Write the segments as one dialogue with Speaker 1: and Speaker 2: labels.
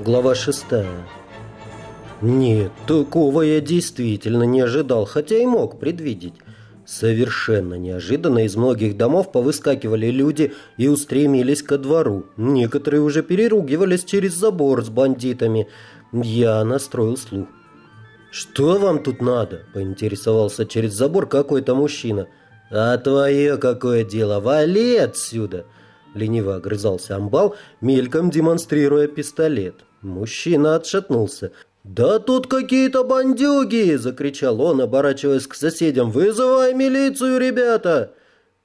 Speaker 1: Глава шестая. Нет, такого я действительно не ожидал, хотя и мог предвидеть. Совершенно неожиданно из многих домов повыскакивали люди и устремились ко двору. Некоторые уже переругивались через забор с бандитами. Я настроил слух. «Что вам тут надо?» – поинтересовался через забор какой-то мужчина. «А твое какое дело? Вали отсюда!» – лениво огрызался амбал, мельком демонстрируя пистолет. Мужчина отшатнулся. «Да тут какие-то бандюги!» – закричал он, оборачиваясь к соседям. «Вызывай милицию, ребята!»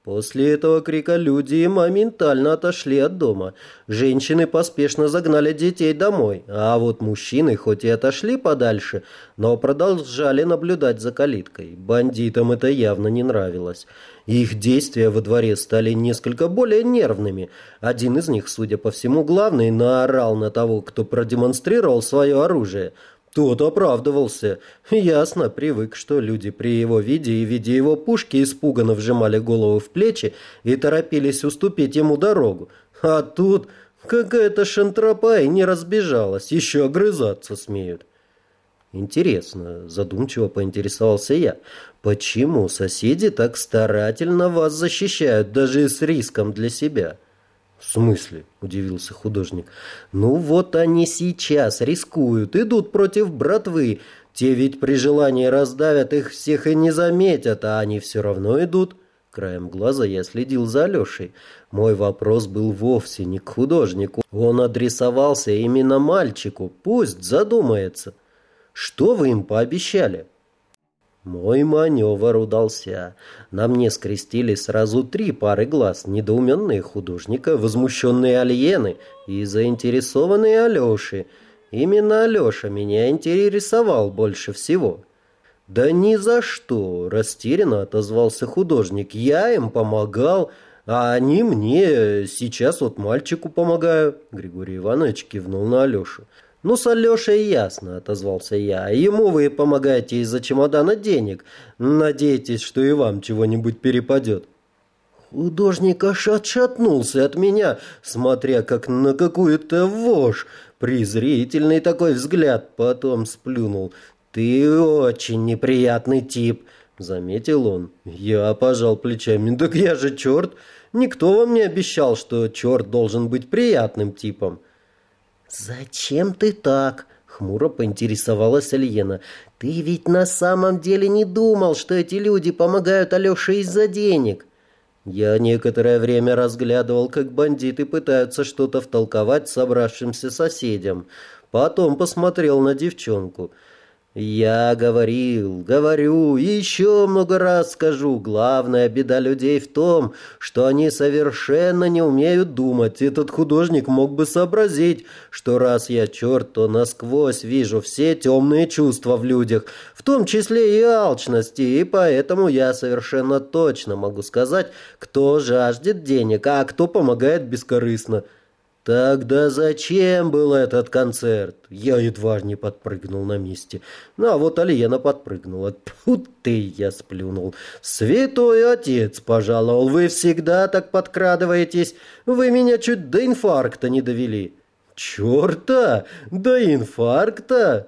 Speaker 1: После этого крика люди моментально отошли от дома. Женщины поспешно загнали детей домой, а вот мужчины хоть и отошли подальше, но продолжали наблюдать за калиткой. Бандитам это явно не нравилось. Их действия во дворе стали несколько более нервными. Один из них, судя по всему, главный, наорал на того, кто продемонстрировал свое оружие – тот оправдывался. Ясно, привык, что люди при его виде и виде его пушки испуганно вжимали голову в плечи и торопились уступить ему дорогу. А тут какая-то шантропа и не разбежалась, еще огрызаться смеют. Интересно, задумчиво поинтересовался я, почему соседи так старательно вас защищают, даже с риском для себя? «В смысле?» – удивился художник. «Ну вот они сейчас рискуют, идут против братвы. Те ведь при желании раздавят их всех и не заметят, а они все равно идут». Краем глаза я следил за Алешей. Мой вопрос был вовсе не к художнику. Он адресовался именно мальчику. Пусть задумается. «Что вы им пообещали?» Мой маневр удался. На мне скрестили сразу три пары глаз. Недоуменные художника, возмущенные Альены и заинтересованные Алеши. Именно Алеша меня интересовал больше всего. «Да ни за что!» – растерянно отозвался художник. «Я им помогал, а они мне. Сейчас вот мальчику помогаю». Григорий Иванович кивнул на Алешу. «Ну, с Алешей ясно», — отозвался я. «Ему вы помогаете из-за чемодана денег. Надеетесь, что и вам чего-нибудь перепадет». Художник аж отшатнулся от меня, смотря как на какую-то вошь. Презрительный такой взгляд, потом сплюнул. «Ты очень неприятный тип», — заметил он. Я пожал плечами. «Так я же черт! Никто вам не обещал, что черт должен быть приятным типом». «Зачем ты так?» — хмуро поинтересовалась Альена. «Ты ведь на самом деле не думал, что эти люди помогают Алёше из-за денег?» Я некоторое время разглядывал, как бандиты пытаются что-то втолковать собравшимся соседям. Потом посмотрел на девчонку — я говорил, говорю еще много раз скажу, главная беда людей в том, что они совершенно не умеют думать. Этот художник мог бы сообразить, что раз я черт, то насквозь вижу все темные чувства в людях, в том числе и алчности, и поэтому я совершенно точно могу сказать, кто жаждет денег, а кто помогает бескорыстно. Тогда зачем был этот концерт? Я едва не подпрыгнул на месте. Ну, а вот Алиена подпрыгнула. Тьфу ты, я сплюнул. Святой отец пожаловал. Вы всегда так подкрадываетесь. Вы меня чуть до инфаркта не довели. Черта, до инфаркта?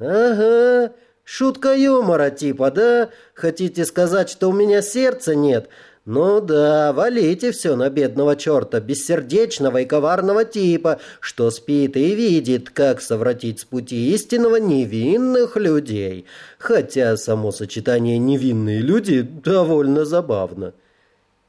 Speaker 1: Ага, шутка юмора типа, да? Хотите сказать, что у меня сердца нет? «Ну да, валите все на бедного черта, бессердечного и коварного типа, что спит и видит, как совратить с пути истинного невинных людей. Хотя само сочетание «невинные люди» довольно забавно».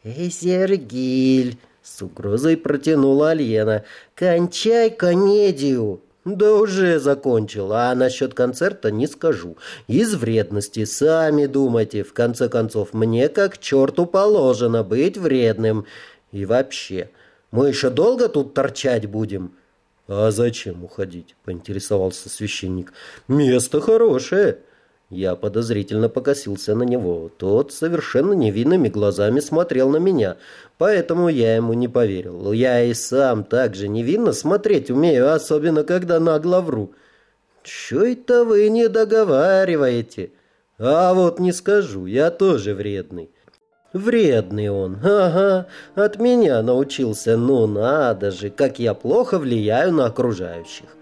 Speaker 1: «Эй, Сергиль!» — с угрозой протянула Альена. «Кончай комедию!» Да уже закончил, а насчет концерта не скажу. Из вредности сами думайте. В конце концов, мне как черту положено быть вредным. И вообще, мы еще долго тут торчать будем? А зачем уходить? Поинтересовался священник. Место хорошее. Я подозрительно покосился на него. Тот совершенно невинными глазами смотрел на меня, поэтому я ему не поверил. Я и сам так же невинно смотреть умею, особенно когда нагло вру. «Чё это вы не договариваете?» «А вот не скажу, я тоже вредный». «Вредный он, ага, от меня научился, ну надо же, как я плохо влияю на окружающих».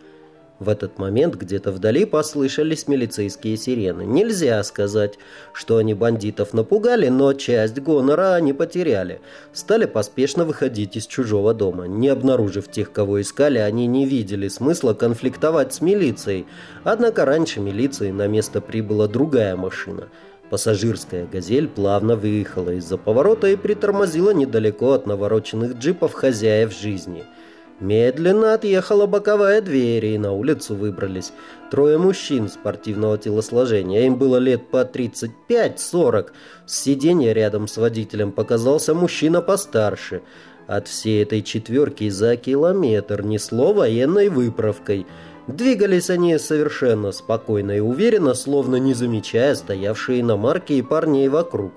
Speaker 1: В этот момент где-то вдали послышались милицейские сирены. Нельзя сказать, что они бандитов напугали, но часть гонора они потеряли. Стали поспешно выходить из чужого дома. Не обнаружив тех, кого искали, они не видели смысла конфликтовать с милицией. Однако раньше милиции на место прибыла другая машина. Пассажирская «Газель» плавно выехала из-за поворота и притормозила недалеко от навороченных джипов хозяев жизни – Медленно отъехала боковая дверь, и на улицу выбрались трое мужчин спортивного телосложения. Им было лет по 35-40. С сиденья рядом с водителем показался мужчина постарше. От всей этой четверки за километр несло военной выправкой. Двигались они совершенно спокойно и уверенно, словно не замечая стоявшие иномарки и парней вокруг.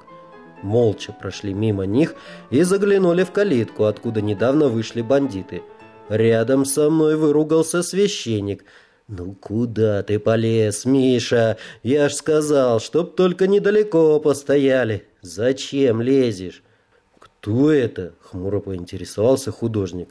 Speaker 1: Молча прошли мимо них и заглянули в калитку, откуда недавно вышли бандиты – Рядом со мной выругался священник. «Ну куда ты полез, Миша? Я ж сказал, чтоб только недалеко постояли. Зачем лезешь?» «Кто это?» — хмуро поинтересовался художник.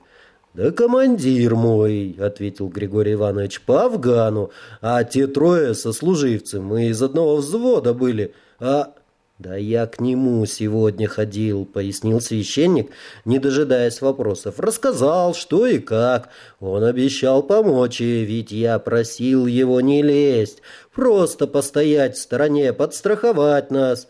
Speaker 1: «Да командир мой», — ответил Григорий Иванович, — «по Афгану. А те трое сослуживцы, мы из одного взвода были. А «Да я к нему сегодня ходил», — пояснил священник, не дожидаясь вопросов. «Рассказал, что и как. Он обещал помочь, и ведь я просил его не лезть, просто постоять в стороне, подстраховать нас».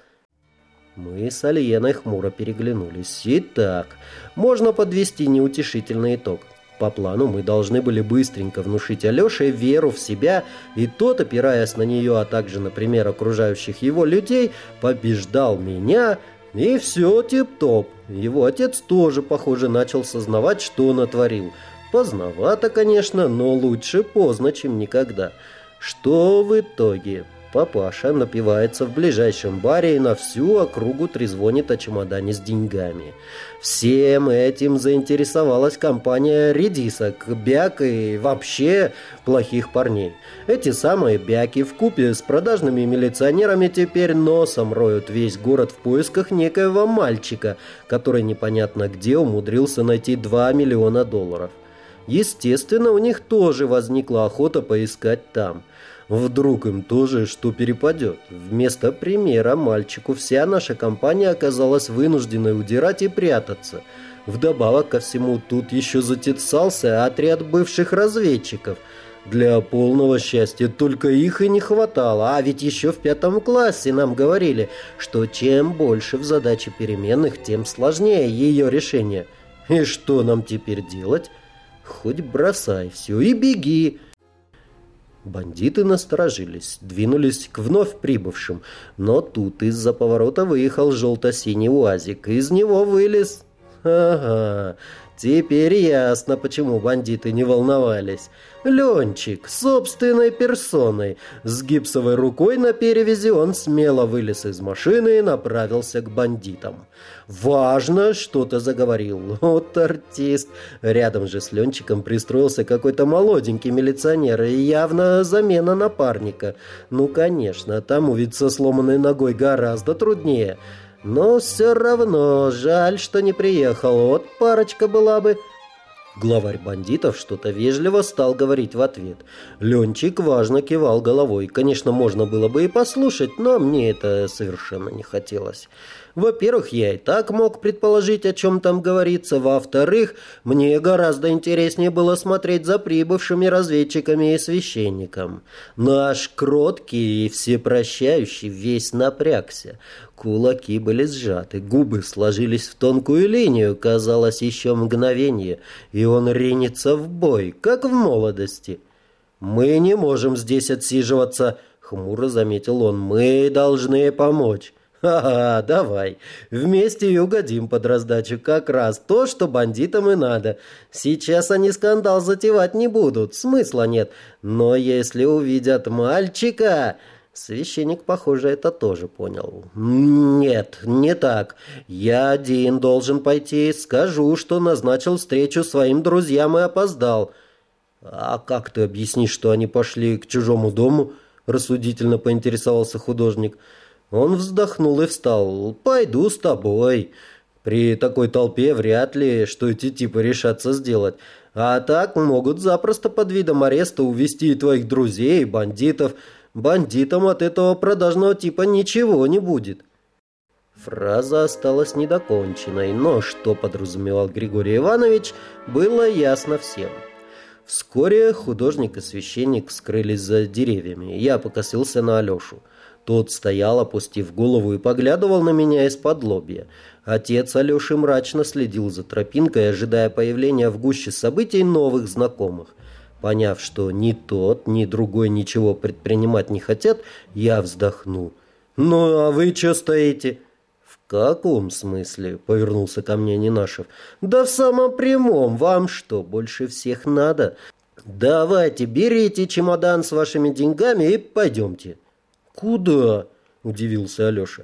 Speaker 1: Мы с Альеной хмуро переглянулись. Итак, можно подвести неутешительный итог. По плану мы должны были быстренько внушить Алёше веру в себя, и тот, опираясь на нее, а также, например, окружающих его людей, побеждал меня, и все тип-топ. Его отец тоже, похоже, начал сознавать, что натворил. Поздновато, конечно, но лучше поздно, чем никогда. Что в итоге? Папаша напивается в ближайшем баре и на всю округу трезвонит о чемодане с деньгами. Всем этим заинтересовалась компания редисок, бяк и вообще плохих парней. Эти самые бяки в купе с продажными милиционерами теперь носом роют весь город в поисках некоего мальчика, который непонятно где умудрился найти 2 миллиона долларов. Естественно, у них тоже возникла охота поискать там – Вдруг им тоже что перепадет. Вместо примера мальчику вся наша компания оказалась вынужденной удирать и прятаться. Вдобавок ко всему тут еще затесался отряд бывших разведчиков. Для полного счастья только их и не хватало. А ведь еще в пятом классе нам говорили, что чем больше в задаче переменных, тем сложнее ее решение. И что нам теперь делать? Хоть бросай все и беги. Бандиты насторожились, двинулись к вновь прибывшим, но тут из-за поворота выехал желто-синий уазик. Из него вылез... Ага, теперь ясно, почему бандиты не волновались. Ленчик, собственной персоной. С гипсовой рукой на перевязи он смело вылез из машины и направился к бандитам. «Важно!» — что-то заговорил. Вот артист. Рядом же с Ленчиком пристроился какой-то молоденький милиционер и явно замена напарника. Ну, конечно, тому ведь со сломанной ногой гораздо труднее. Но все равно жаль, что не приехал. Вот парочка была бы... Главарь бандитов что-то вежливо стал говорить в ответ. Ленчик важно кивал головой. Конечно, можно было бы и послушать, но мне это совершенно не хотелось. Во-первых, я и так мог предположить, о чем там говорится. Во-вторых, мне гораздо интереснее было смотреть за прибывшими разведчиками и священником. Наш кроткий и всепрощающий весь напрягся. Кулаки были сжаты, губы сложились в тонкую линию, казалось, еще мгновение, и он ринется в бой, как в молодости. «Мы не можем здесь отсиживаться», — хмуро заметил он. «Мы должны помочь». «Ага, давай. Вместе и угодим под раздачу. Как раз то, что бандитам и надо. Сейчас они скандал затевать не будут. Смысла нет. Но если увидят мальчика...» Священник, похоже, это тоже понял. «Нет, не так. Я один должен пойти. Скажу, что назначил встречу своим друзьям и опоздал». «А как ты объяснишь, что они пошли к чужому дому?» рассудительно поинтересовался художник. Он вздохнул и встал. «Пойду с тобой». При такой толпе вряд ли, что эти типы решатся сделать. А так могут запросто под видом ареста увести твоих друзей, бандитов. Бандитам от этого продажного типа ничего не будет. Фраза осталась недоконченной, но что подразумевал Григорий Иванович, было ясно всем. Вскоре художник и священник скрылись за деревьями. Я покосился на Алешу. Тот стоял, опустив голову, и поглядывал на меня из-под лобья. Отец Алеши мрачно следил за тропинкой, ожидая появления в гуще событий новых знакомых. Поняв, что ни тот, ни другой ничего предпринимать не хотят, я вздохнул. «Ну, а вы что стоите?» «В каком смысле?» — повернулся ко мне Нинашев. «Да в самом прямом. Вам что, больше всех надо? Давайте, берите чемодан с вашими деньгами и пойдемте». «Куда?» — удивился Алеша.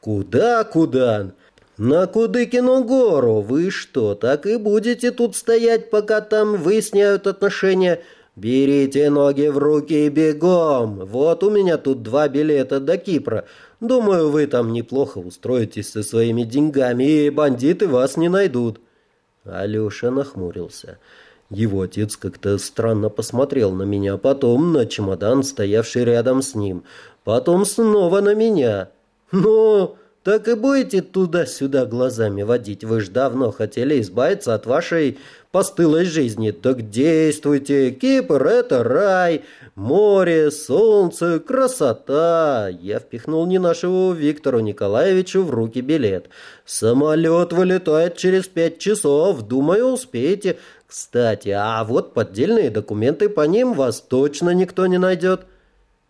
Speaker 1: «Куда, куда? На Кудыкину гору. Вы что, так и будете тут стоять, пока там выясняют отношения?» «Берите ноги в руки и бегом! Вот у меня тут два билета до Кипра. Думаю, вы там неплохо устроитесь со своими деньгами, и бандиты вас не найдут». Алеша нахмурился. Его отец как-то странно посмотрел на меня, потом на чемодан, стоявший рядом с ним, потом снова на меня. «Ну, так и будете туда-сюда глазами водить. Вы ж давно хотели избавиться от вашей постылой жизни. Так действуйте. Кипр — это рай. Море, солнце, красота. Я впихнул не нашего Виктору Николаевичу в руки билет. Самолет вылетает через пять часов. Думаю, успеете. Кстати, а вот поддельные документы по ним вас точно никто не найдет.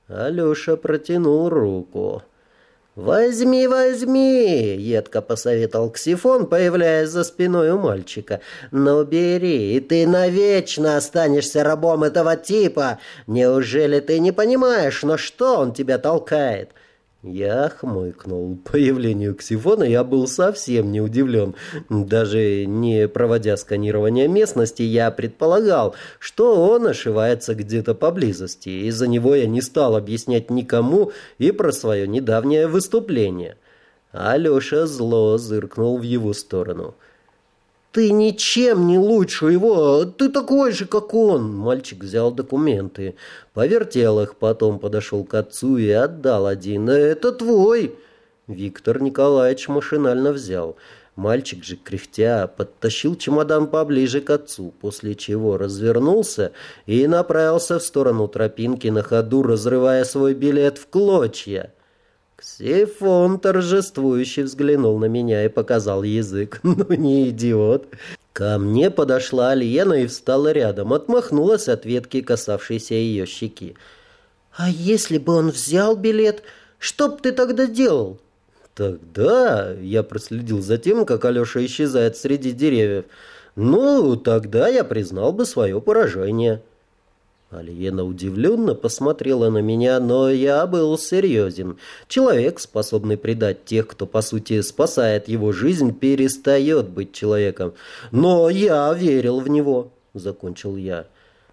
Speaker 1: Алеша протянул руку. «Возьми, возьми!» — едко посоветовал Ксифон, появляясь за спиной у мальчика. «Ну бери, и ты навечно останешься рабом этого типа! Неужели ты не понимаешь, на что он тебя толкает?» Я хмыкнул. Появлению Ксифона я был совсем не удивлен. Даже не проводя сканирование местности, я предполагал, что он ошивается где-то поблизости. Из-за него я не стал объяснять никому и про свое недавнее выступление. Алеша зло зыркнул в его сторону. «Ты ничем не лучше его, ты такой же, как он!» Мальчик взял документы, повертел их, потом подошел к отцу и отдал один. «Это твой!» Виктор Николаевич машинально взял. Мальчик же, кряхтя, подтащил чемодан поближе к отцу, после чего развернулся и направился в сторону тропинки на ходу, разрывая свой билет в клочья. Ксифон торжествующе взглянул на меня и показал язык. Ну, не идиот. Ко мне подошла Альена и встала рядом, отмахнулась от ветки, касавшейся ее щеки. «А если бы он взял билет, что б ты тогда делал?» «Тогда...» — я проследил за тем, как Алеша исчезает среди деревьев. «Ну, тогда я признал бы свое поражение». Алиена удивленно посмотрела на меня, но я был серьезен. Человек, способный предать тех, кто, по сути, спасает его жизнь, перестает быть человеком. Но я верил в него, — закончил я.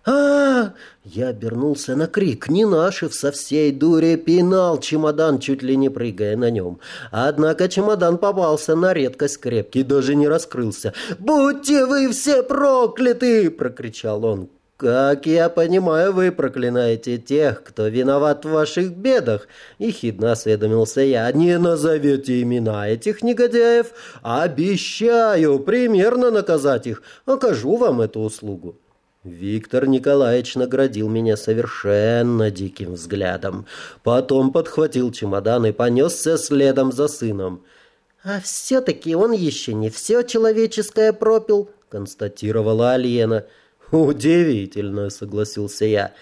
Speaker 1: а, -а, -а Я обернулся на крик. Нинашев со всей дури пинал чемодан, чуть ли не прыгая на нем. Однако чемодан попался на редкость крепкий, даже не раскрылся. «Будьте вы все прокляты!» — прокричал он. «Как я понимаю, вы проклинаете тех, кто виноват в ваших бедах», — ехидно осведомился я. «Не назовете имена этих негодяев? Обещаю примерно наказать их. Окажу вам эту услугу». Виктор Николаевич наградил меня совершенно диким взглядом. Потом подхватил чемодан и понесся следом за сыном. «А все-таки он еще не все человеческое пропил», — констатировала Альена. «Удивительно», — согласился я.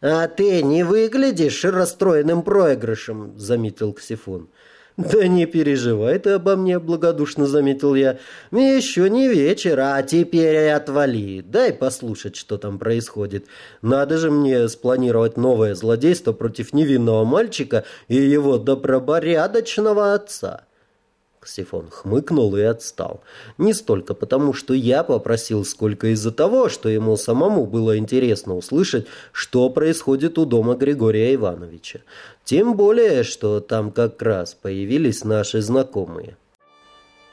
Speaker 1: «А ты не выглядишь расстроенным проигрышем», — заметил Ксифон. «Да не переживай ты обо мне», — благодушно заметил я. «Еще не вечер, а теперь отвали. Дай послушать, что там происходит. Надо же мне спланировать новое злодейство против невинного мальчика и его добропорядочного отца». Ксифон хмыкнул и отстал. Не столько потому, что я попросил, сколько из-за того, что ему самому было интересно услышать, что происходит у дома Григория Ивановича. Тем более, что там как раз появились наши знакомые.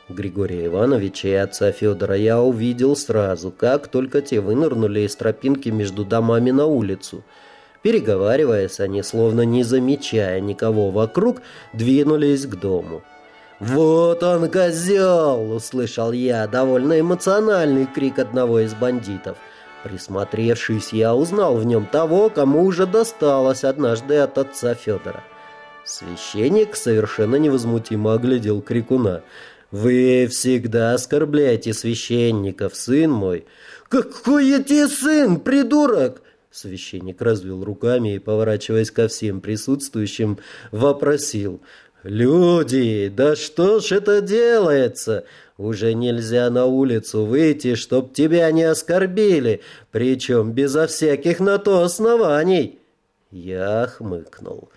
Speaker 1: Григория Ивановича и отца Федора я увидел сразу, как только те вынырнули из тропинки между домами на улицу. Переговариваясь, они, словно не замечая никого вокруг, двинулись к дому. «Вот он, козел!» — услышал я довольно эмоциональный крик одного из бандитов. Присмотревшись, я узнал в нем того, кому уже досталось однажды от отца Федора. Священник совершенно невозмутимо оглядел крикуна. «Вы всегда оскорбляете священников, сын мой!» «Какой я тебе сын, придурок!» Священник развел руками и, поворачиваясь ко всем присутствующим, вопросил. «Люди, да что ж это делается? Уже нельзя на улицу выйти, чтоб тебя не оскорбили, причем безо всяких на то оснований!» Я хмыкнул.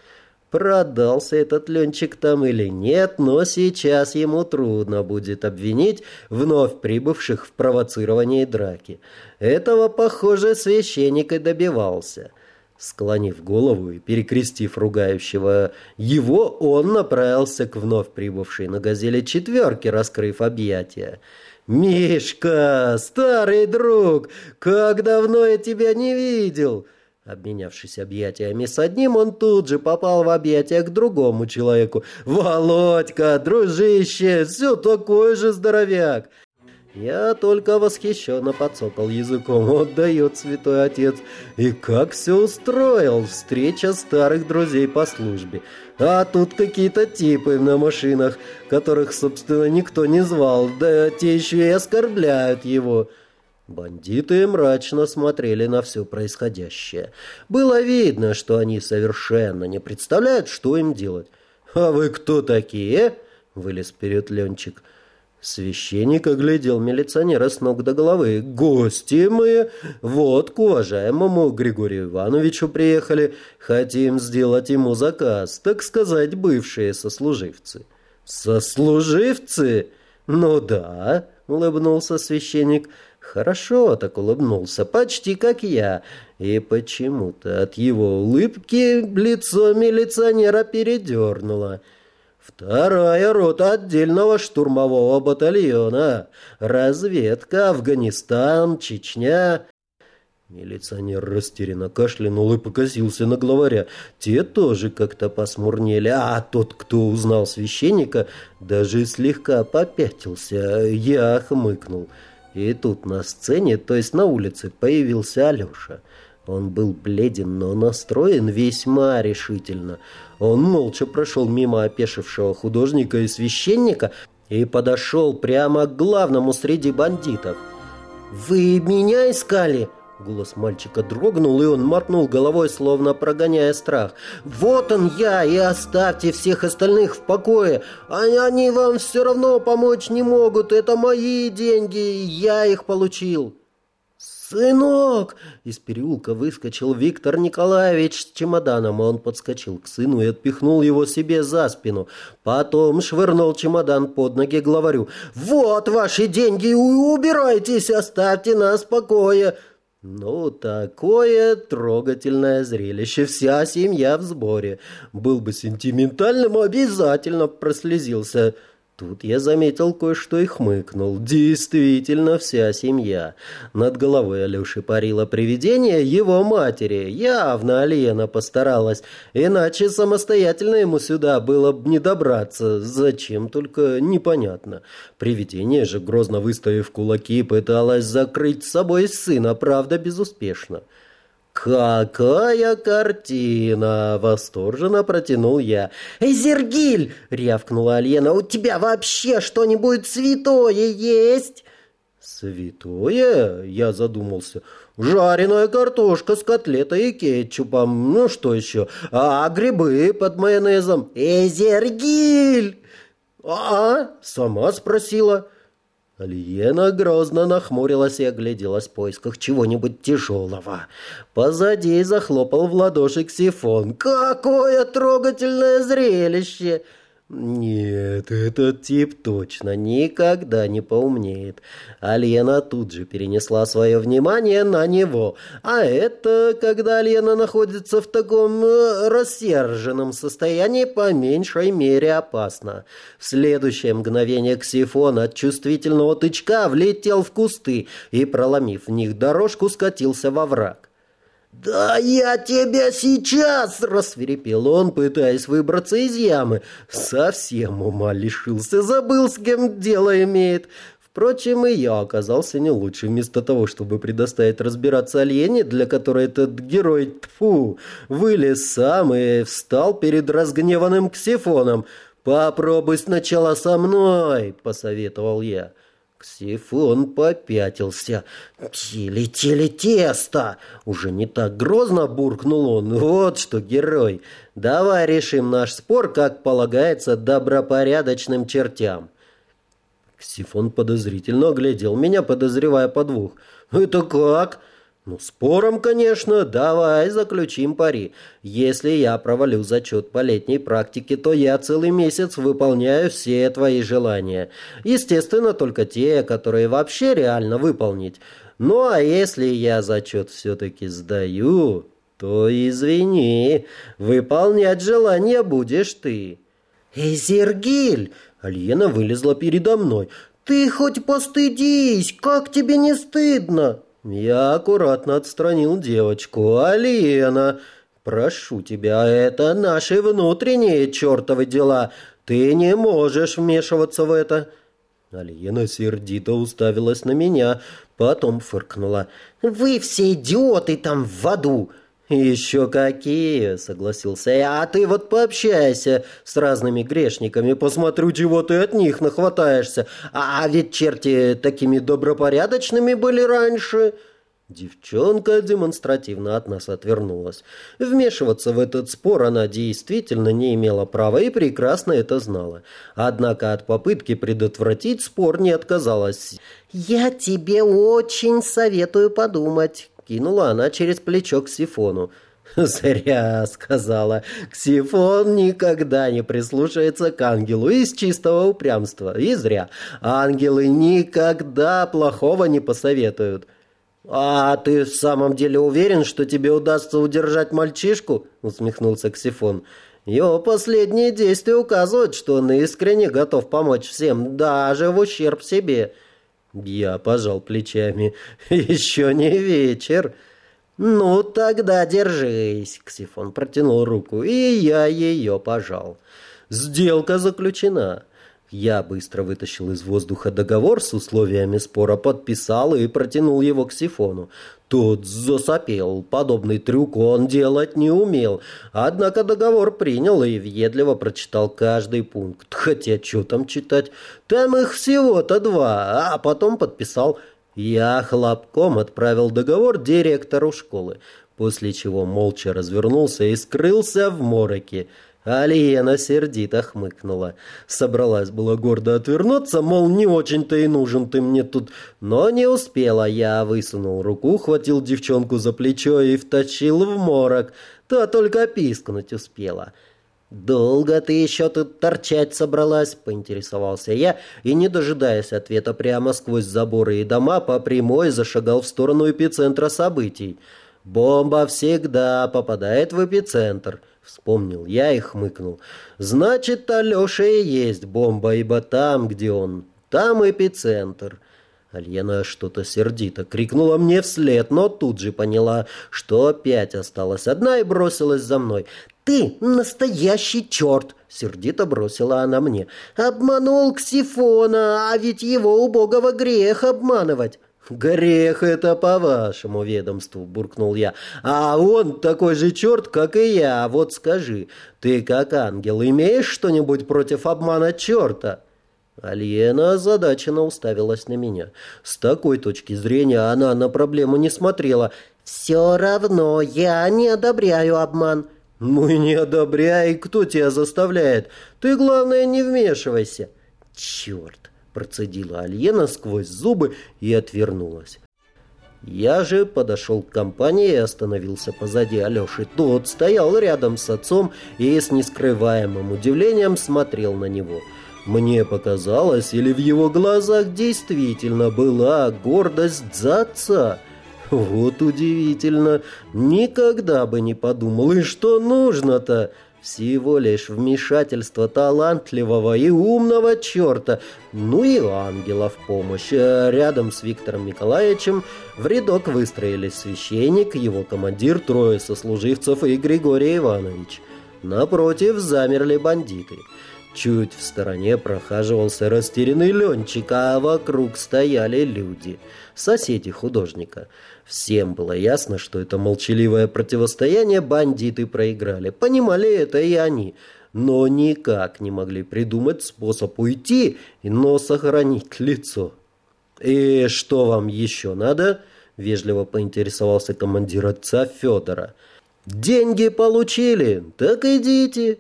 Speaker 1: Продался этот Ленчик там или нет, но сейчас ему трудно будет обвинить вновь прибывших в провоцировании драки. Этого, похоже, священник и добивался. Склонив голову и перекрестив ругающего его, он направился к вновь прибывшей на газели четверке, раскрыв объятия. «Мишка, старый друг, как давно я тебя не видел!» Обменявшись объятиями с одним, он тут же попал в объятия к другому человеку. «Володька, дружище, все такой же здоровяк!» Я только восхищенно подсокал языком. Вот дает святой отец. И как все устроил. Встреча старых друзей по службе. А тут какие-то типы на машинах, которых, собственно, никто не звал. Да те еще и оскорбляют его. Бандиты мрачно смотрели на все происходящее. Было видно, что они совершенно не представляют, что им делать. «А вы кто такие?» — вылез вперед Ленчик. Священник оглядел милиционера с ног до головы. «Гости мы! Вот к уважаемому Григорию Ивановичу приехали. Хотим сделать ему заказ, так сказать, бывшие сослуживцы». «Сослуживцы? Ну да», — улыбнулся священник. Хорошо так улыбнулся, почти как я. И почему-то от его улыбки лицо милиционера передернуло. Вторая рота отдельного штурмового батальона. Разведка, Афганистан, Чечня. Милиционер растерянно кашлянул и покосился на главаря. Те тоже как-то посмурнели, а тот, кто узнал священника, даже слегка попятился. Я хмыкнул. И тут на сцене, то есть на улице, появился Алеша. Он был бледен, но настроен весьма решительно. Он молча прошел мимо опешившего художника и священника и подошел прямо к главному среди бандитов. «Вы меня искали?» Голос мальчика дрогнул, и он мотнул головой, словно прогоняя страх. «Вот он я, и оставьте всех остальных в покое. Они вам все равно помочь не могут. Это мои деньги, я их получил». «Сынок!» Из переулка выскочил Виктор Николаевич с чемоданом. Он подскочил к сыну и отпихнул его себе за спину. Потом швырнул чемодан под ноги главарю. «Вот ваши деньги! Убирайтесь! Оставьте нас в покое!» Ну, такое трогательное зрелище. Вся семья в сборе. Был бы сентиментальным, обязательно прослезился. Тут я заметил кое-что и хмыкнул. Действительно, вся семья. Над головой Алеши парило привидение его матери. Явно Алена постаралась. Иначе самостоятельно ему сюда было бы не добраться. Зачем, только непонятно. Привидение же, грозно выставив кулаки, пыталось закрыть с собой сына, правда, безуспешно. «Какая картина!» — восторженно протянул я. «Эй, Зергиль!» — рявкнула Альена. «У тебя вообще что-нибудь святое есть?» «Святое?» — я задумался. «Жареная картошка с котлетой и кетчупом. Ну, что еще? А грибы под майонезом?» «Эй, Зергиль!» «А?» — сама спросила. Алиена грозно нахмурилась и огляделась в поисках чего-нибудь тяжелого. Позади захлопал в ладоши Ксифон. «Какое трогательное зрелище!» Нет, этот тип точно никогда не поумнеет. Альена тут же перенесла свое внимание на него. А это, когда Альена находится в таком э, рассерженном состоянии, по меньшей мере опасно. В следующее мгновение Ксифон от чувствительного тычка влетел в кусты и, проломив в них дорожку, скатился во враг. «Да я тебя сейчас!» — рассверепел он, пытаясь выбраться из ямы. Совсем ума лишился, забыл, с кем дело имеет. Впрочем, и я оказался не лучше. Вместо того, чтобы предоставить разбираться олене, для которой этот герой, тфу, вылез сам и встал перед разгневанным ксифоном. «Попробуй сначала со мной», — посоветовал я. Ксифон попятился. «Теле-теле тесто!» Уже не так грозно буркнул он. «Вот что, герой! Давай решим наш спор, как полагается, добропорядочным чертям!» Ксифон подозрительно оглядел меня, подозревая подвох. «Это как?» «Ну, спором, конечно. Давай заключим пари. Если я провалю зачет по летней практике, то я целый месяц выполняю все твои желания. Естественно, только те, которые вообще реально выполнить. Ну, а если я зачет все-таки сдаю, то извини, выполнять желания будешь ты». «Эзергиль!» Альена вылезла передо мной. «Ты хоть постыдись! Как тебе не стыдно?» Я аккуратно отстранил девочку. «Алена, прошу тебя, это наши внутренние чертовы дела. Ты не можешь вмешиваться в это». Алена сердито уставилась на меня, потом фыркнула. «Вы все идиоты там в аду!» «Еще какие!» — согласился я. «А ты вот пообщайся с разными грешниками, посмотрю, чего ты от них нахватаешься. А ведь черти такими добропорядочными были раньше!» Девчонка демонстративно от нас отвернулась. Вмешиваться в этот спор она действительно не имела права и прекрасно это знала. Однако от попытки предотвратить спор не отказалась. «Я тебе очень советую подумать», Кинула она через плечо к сифону. «Зря», — сказала. «Ксифон никогда не прислушается к ангелу из чистого упрямства. И зря. Ангелы никогда плохого не посоветуют». «А ты в самом деле уверен, что тебе удастся удержать мальчишку?» — усмехнулся Ксифон. «Его последние действия указывают, что он искренне готов помочь всем, даже в ущерб себе». Я пожал плечами. «Еще не вечер». «Ну, тогда держись», — Ксифон протянул руку, и я ее пожал. «Сделка заключена». Я быстро вытащил из воздуха договор с условиями спора, подписал и протянул его к сифону. Тот засопел. Подобный трюк он делать не умел. Однако договор принял и въедливо прочитал каждый пункт. Хотя, что там читать? Там их всего-то два, а потом подписал. Я хлопком отправил договор директору школы, после чего молча развернулся и скрылся в мороке. Алиена сердито хмыкнула. Собралась было гордо отвернуться, мол, не очень-то и нужен ты мне тут. Но не успела я, высунул руку, хватил девчонку за плечо и втащил в морок. Та только пискнуть успела. «Долго ты еще тут торчать собралась?» — поинтересовался я, и, не дожидаясь ответа прямо сквозь заборы и дома, по прямой зашагал в сторону эпицентра событий. «Бомба всегда попадает в эпицентр». Вспомнил я и хмыкнул. Значит, Алеша и есть бомба, ибо там, где он, там эпицентр. Альена что-то сердито крикнула мне вслед, но тут же поняла, что опять осталась одна и бросилась за мной. «Ты настоящий черт!» — сердито бросила она мне. «Обманул Ксифона, а ведь его убогого грех обманывать!» «Грех это по вашему ведомству», — буркнул я. «А он такой же черт, как и я. Вот скажи, ты как ангел имеешь что-нибудь против обмана черта?» Альена озадаченно уставилась на меня. С такой точки зрения она на проблему не смотрела. «Все равно я не одобряю обман». «Ну и не одобряй, кто тебя заставляет? Ты, главное, не вмешивайся». «Черт!» Процедила Альена сквозь зубы и отвернулась. Я же подошел к компании и остановился позади Алеши. Тот стоял рядом с отцом и с нескрываемым удивлением смотрел на него. Мне показалось, или в его глазах действительно была гордость за отца. Вот удивительно, никогда бы не подумал, и что нужно-то? Всего лишь вмешательство талантливого и умного черта, ну и ангела в помощь. А рядом с Виктором Николаевичем в рядок выстроились священник, его командир, трое сослуживцев и Григорий Иванович. Напротив замерли бандиты. Чуть в стороне прохаживался растерянный Ленчик, а вокруг стояли люди, соседи художника. Всем было ясно, что это молчаливое противостояние бандиты проиграли. Понимали это и они, но никак не могли придумать способ уйти, но сохранить лицо. «И что вам еще надо?» — вежливо поинтересовался командир отца Федора. «Деньги получили, так идите».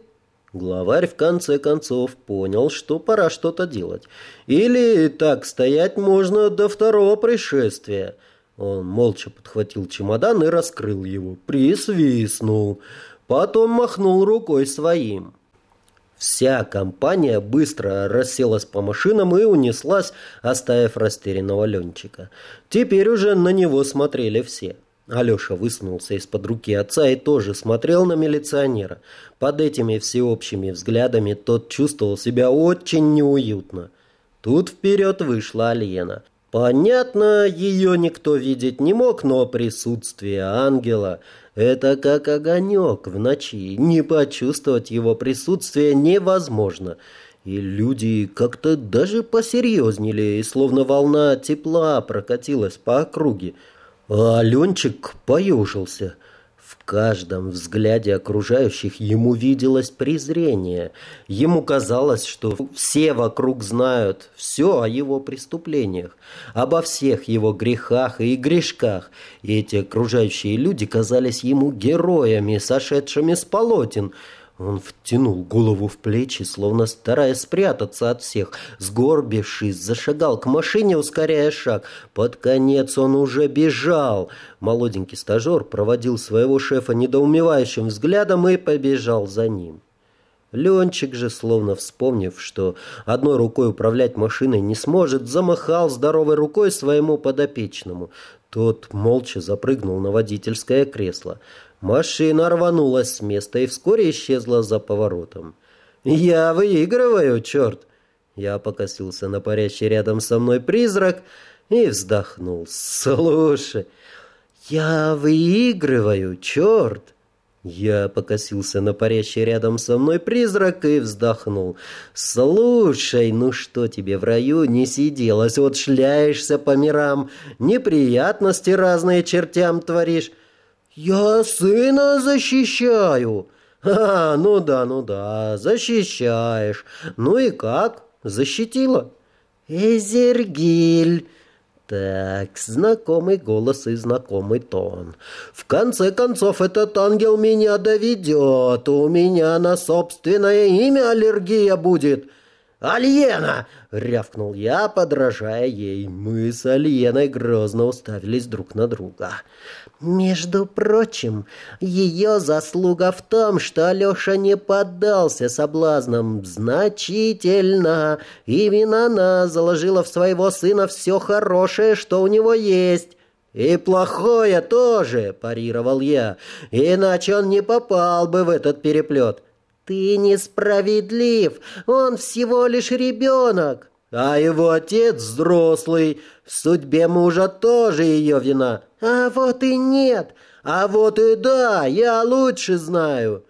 Speaker 1: Главарь в конце концов понял, что пора что-то делать. Или так стоять можно до второго пришествия. Он молча подхватил чемодан и раскрыл его. Присвистнул. Потом махнул рукой своим. Вся компания быстро расселась по машинам и унеслась, оставив растерянного Ленчика. Теперь уже на него смотрели все. Алеша высунулся из-под руки отца и тоже смотрел на милиционера. Под этими всеобщими взглядами тот чувствовал себя очень неуютно. Тут вперед вышла Алена. Понятно, ее никто видеть не мог, но присутствие ангела — это как огонек в ночи. Не почувствовать его присутствие невозможно. И люди как-то даже посерьезнели, и словно волна тепла прокатилась по округе. А Аленчик поежился. В каждом взгляде окружающих ему виделось презрение. Ему казалось, что все вокруг знают все о его преступлениях, обо всех его грехах и грешках. И эти окружающие люди казались ему героями, сошедшими с полотен – он втянул голову в плечи, словно стараясь спрятаться от всех. Сгорбившись, зашагал к машине, ускоряя шаг. Под конец он уже бежал. Молоденький стажер проводил своего шефа недоумевающим взглядом и побежал за ним. Ленчик же, словно вспомнив, что одной рукой управлять машиной не сможет, замахал здоровой рукой своему подопечному. Тот молча запрыгнул на водительское кресло. Машина рванулась с места и вскоре исчезла за поворотом. «Я выигрываю, черт!» Я покосился на парящий рядом со мной призрак и вздохнул. «Слушай, я выигрываю, черт!» Я покосился на парящий рядом со мной призрак и вздохнул. «Слушай, ну что тебе в раю не сиделось? Вот шляешься по мирам, неприятности разные чертям творишь». «Я сына защищаю!» «А, ну да, ну да, защищаешь. Ну и как? Защитила?» «Эзергиль!» Так, знакомый голос и знакомый тон. В конце концов, этот ангел меня доведет. У меня на собственное имя аллергия будет. «Альена!» — рявкнул я, подражая ей. Мы с Альеной грозно уставились друг на друга. Между прочим, ее заслуга в том, что Алеша не поддался соблазнам значительно. Именно она заложила в своего сына все хорошее, что у него есть. «И плохое тоже», – парировал я, – «иначе он не попал бы в этот переплет». «Ты несправедлив, он всего лишь ребенок». А его отец взрослый, в судьбе мужа тоже ее вина. А вот и нет, а вот и да, я лучше знаю.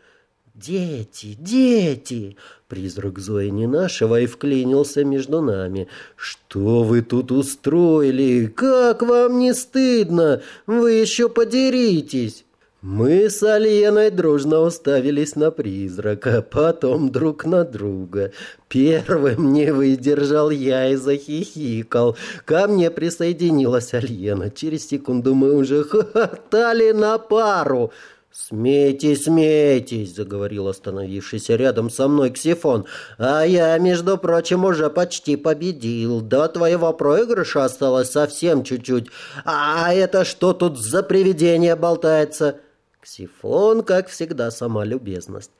Speaker 1: Дети, дети, призрак Зои не нашего и вклинился между нами. Что вы тут устроили? Как вам не стыдно? Вы еще подеритесь. Мы с Альеной дружно уставились на призрака, потом друг на друга. Первым не выдержал я и захихикал. Ко мне присоединилась Альена. Через секунду мы уже хохотали на пару. «Смейтесь, смейтесь», — заговорил остановившийся рядом со мной Ксифон. «А я, между прочим, уже почти победил. До твоего проигрыша осталось совсем чуть-чуть. А это что тут за привидение болтается?» Ксифон, как всегда, сама любезность.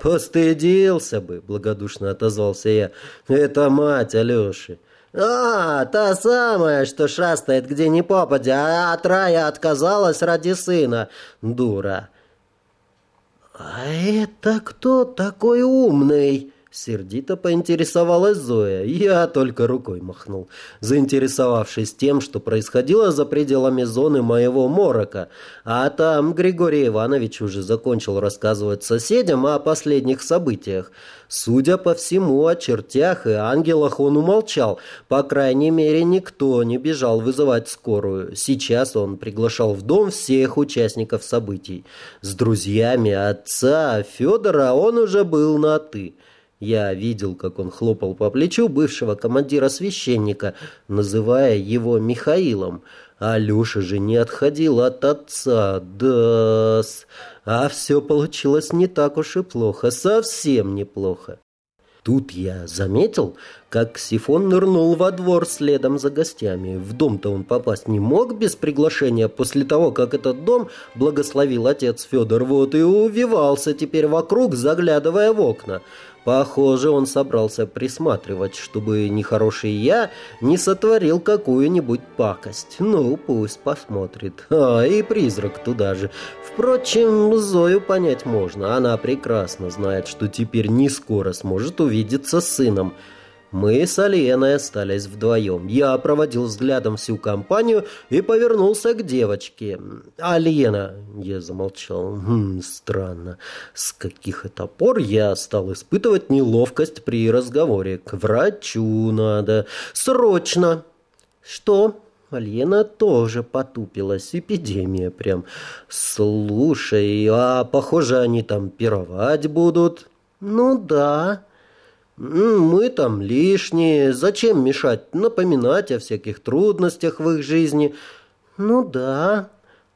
Speaker 1: «Постыдился бы», — благодушно отозвался я. «Это мать Алеши». «А, та самая, что шастает где ни попадя, а от рая отказалась ради сына. Дура!» «А это кто такой умный?» Сердито поинтересовалась Зоя. Я только рукой махнул, заинтересовавшись тем, что происходило за пределами зоны моего морока. А там Григорий Иванович уже закончил рассказывать соседям о последних событиях. Судя по всему, о чертях и ангелах он умолчал. По крайней мере, никто не бежал вызывать скорую. Сейчас он приглашал в дом всех участников событий. С друзьями отца Федора он уже был на «ты». Я видел, как он хлопал по плечу бывшего командира священника, называя его Михаилом. А Алеша же не отходил от отца. да -с. А все получилось не так уж и плохо, совсем неплохо. Тут я заметил, как Сифон нырнул во двор следом за гостями. В дом-то он попасть не мог без приглашения после того, как этот дом благословил отец Федор. Вот и увивался теперь вокруг, заглядывая в окна. Похоже, он собрался присматривать, чтобы нехороший я не сотворил какую-нибудь пакость. Ну, пусть посмотрит. А, и призрак туда же. Впрочем, Зою понять можно. Она прекрасно знает, что теперь не скоро сможет увидеться с сыном. Мы с Альеной остались вдвоем. Я проводил взглядом всю компанию и повернулся к девочке. «Альена!» — я замолчал. Хм, странно. С каких это пор я стал испытывать неловкость при разговоре? К врачу надо. Срочно! «Что?» Альена тоже потупилась. Эпидемия прям. «Слушай, а похоже, они там пировать будут?» «Ну да». Мы там лишние, зачем мешать, напоминать о всяких трудностях в их жизни? Ну да.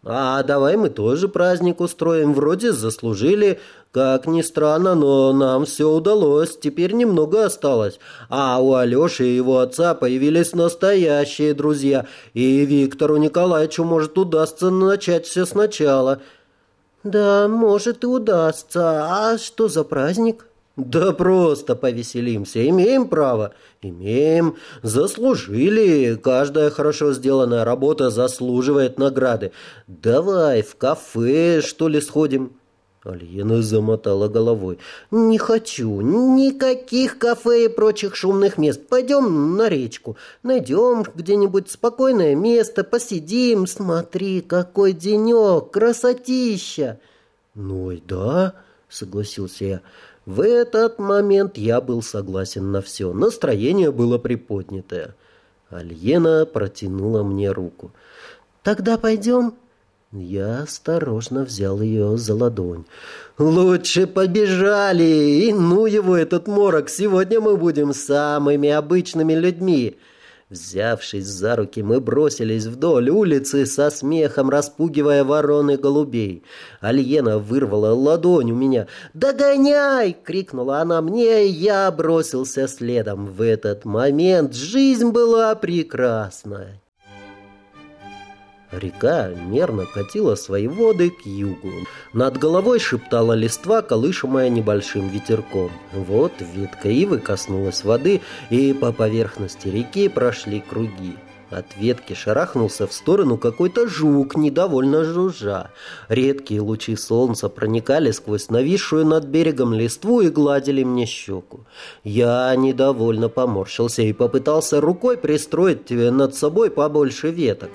Speaker 1: А давай мы тоже праздник устроим, вроде заслужили. Как ни странно, но нам все удалось, теперь немного осталось. А у Алеши и его отца появились настоящие друзья, и Виктору Николаевичу, может, удастся начать все сначала. Да, может и удастся. А что за праздник? Да просто повеселимся. Имеем право? Имеем. Заслужили. Каждая хорошо сделанная работа заслуживает награды. Давай в кафе, что ли, сходим? Альена замотала головой. «Не хочу. Никаких кафе и прочих шумных мест. Пойдем на речку. Найдем где-нибудь спокойное место, посидим. Смотри, какой денек, красотища!» «Ну и да», — согласился я. В этот момент я был согласен на все. Настроение было приподнятое. Альена протянула мне руку. «Тогда пойдем?» Я осторожно взял ее за ладонь. «Лучше побежали! И ну его этот морок! Сегодня мы будем самыми обычными людьми!» Взявшись за руки, мы бросились вдоль улицы со смехом, распугивая ворон и голубей. Альена вырвала ладонь у меня. «Догоняй!» — крикнула она мне, и я бросился следом. В этот момент жизнь была прекрасна. Река мерно катила свои воды к югу. Над головой шептала листва, колышемая небольшим ветерком. Вот ветка ивы коснулась воды, и по поверхности реки прошли круги. От ветки шарахнулся в сторону какой-то жук, недовольно жужжа. Редкие лучи солнца проникали сквозь нависшую над берегом листву и гладили мне щеку. Я недовольно поморщился и попытался рукой пристроить над собой побольше веток.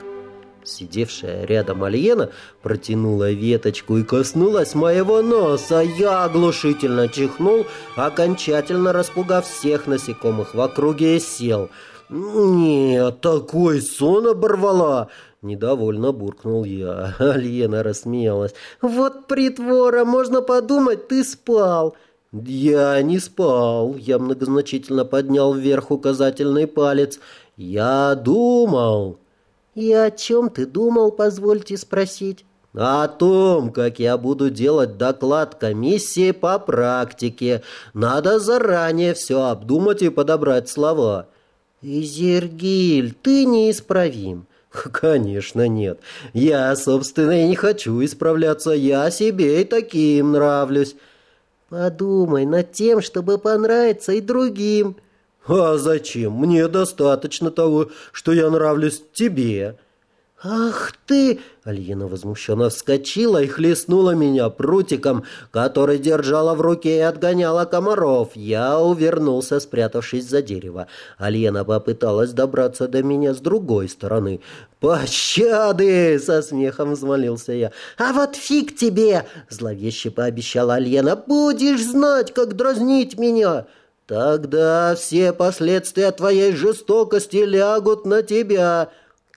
Speaker 1: Сидевшая рядом Альена протянула веточку и коснулась моего носа. Я оглушительно чихнул, окончательно распугав всех насекомых в округе и сел. «Нет, такой сон оборвала!» Недовольно буркнул я. Альена рассмеялась. «Вот притвора, можно подумать, ты спал!» «Я не спал!» Я многозначительно поднял вверх указательный палец. «Я думал!» «И о чем ты думал, позвольте спросить?» О том, как я буду делать доклад комиссии по практике, надо заранее все обдумать и подобрать слова. Изергиль, ты неисправим. Конечно, нет. Я, собственно, и не хочу исправляться. Я себе и таким нравлюсь. Подумай над тем, чтобы понравиться и другим. А зачем? Мне достаточно того, что я нравлюсь тебе. «Ах ты!» — Альена возмущенно вскочила и хлестнула меня прутиком, который держала в руке и отгоняла комаров. Я увернулся, спрятавшись за дерево. Альена попыталась добраться до меня с другой стороны. «Пощады!» — со смехом взмолился я. «А вот фиг тебе!» — зловеще пообещала Альена. «Будешь знать, как дразнить меня!» «Тогда все последствия твоей жестокости лягут на тебя!»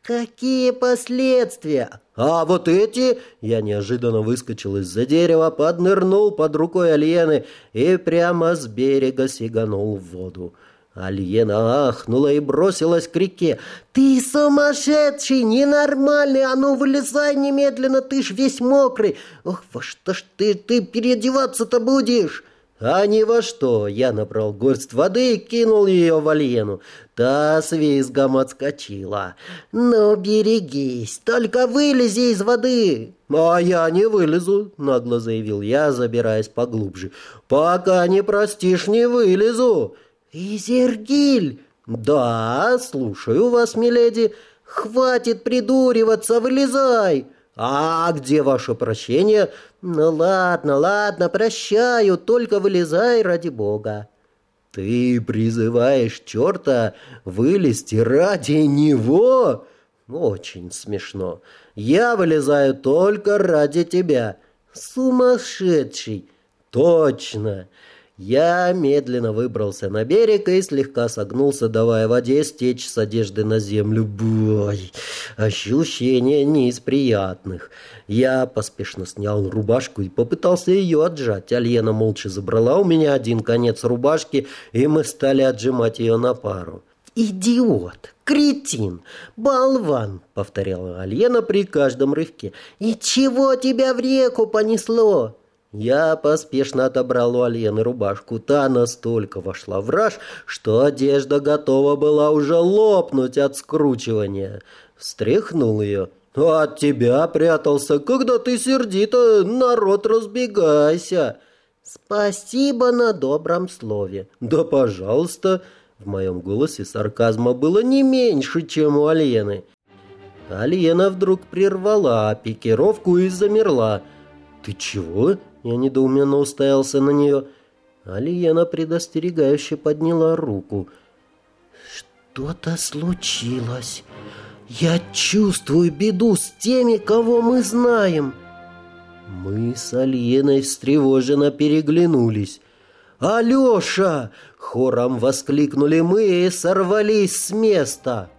Speaker 1: «Какие последствия?» «А вот эти...» Я неожиданно выскочил из-за дерева, поднырнул под рукой Альены и прямо с берега сиганул в воду. Альена ахнула и бросилась к реке. «Ты сумасшедший, ненормальный! А ну, вылезай немедленно, ты ж весь мокрый! Ох, во что ж ты, ты переодеваться-то будешь?» А ни во что я набрал горсть воды и кинул ее в Альену. Та с визгом отскочила. «Ну, берегись, только вылези из воды!» «А я не вылезу», — нагло заявил я, забираясь поглубже. «Пока не простишь, не вылезу». «Изергиль!» «Да, слушаю вас, миледи. Хватит придуриваться, вылезай!» «А где ваше прощение?» «Ну ладно, ладно, прощаю, только вылезай ради бога». «Ты призываешь черта вылезти ради него?» «Очень смешно. Я вылезаю только ради тебя. Сумасшедший!» «Точно!» Я медленно выбрался на берег и слегка согнулся, давая воде стечь с одежды на землю. Бой! Ощущение не из приятных. Я поспешно снял рубашку и попытался ее отжать. Альена молча забрала у меня один конец рубашки, и мы стали отжимать ее на пару. «Идиот! Кретин! Болван!» — повторяла Альена при каждом рывке. «И чего тебя в реку понесло?» Я поспешно отобрал у Альены рубашку. Та настолько вошла в раж, что одежда готова была уже лопнуть от скручивания. Встряхнул ее. «От тебя прятался. Когда ты сердито, народ разбегайся». «Спасибо на добром слове». «Да, пожалуйста». В моем голосе сарказма было не меньше, чем у Альены. Альена вдруг прервала пикировку и замерла. «Ты чего?» Я недоуменно уставился на нее. Алиена предостерегающе подняла руку. «Что-то случилось. Я чувствую беду с теми, кого мы знаем». Мы с Альеной встревоженно переглянулись. «Алеша!» — хором воскликнули мы и сорвались с места.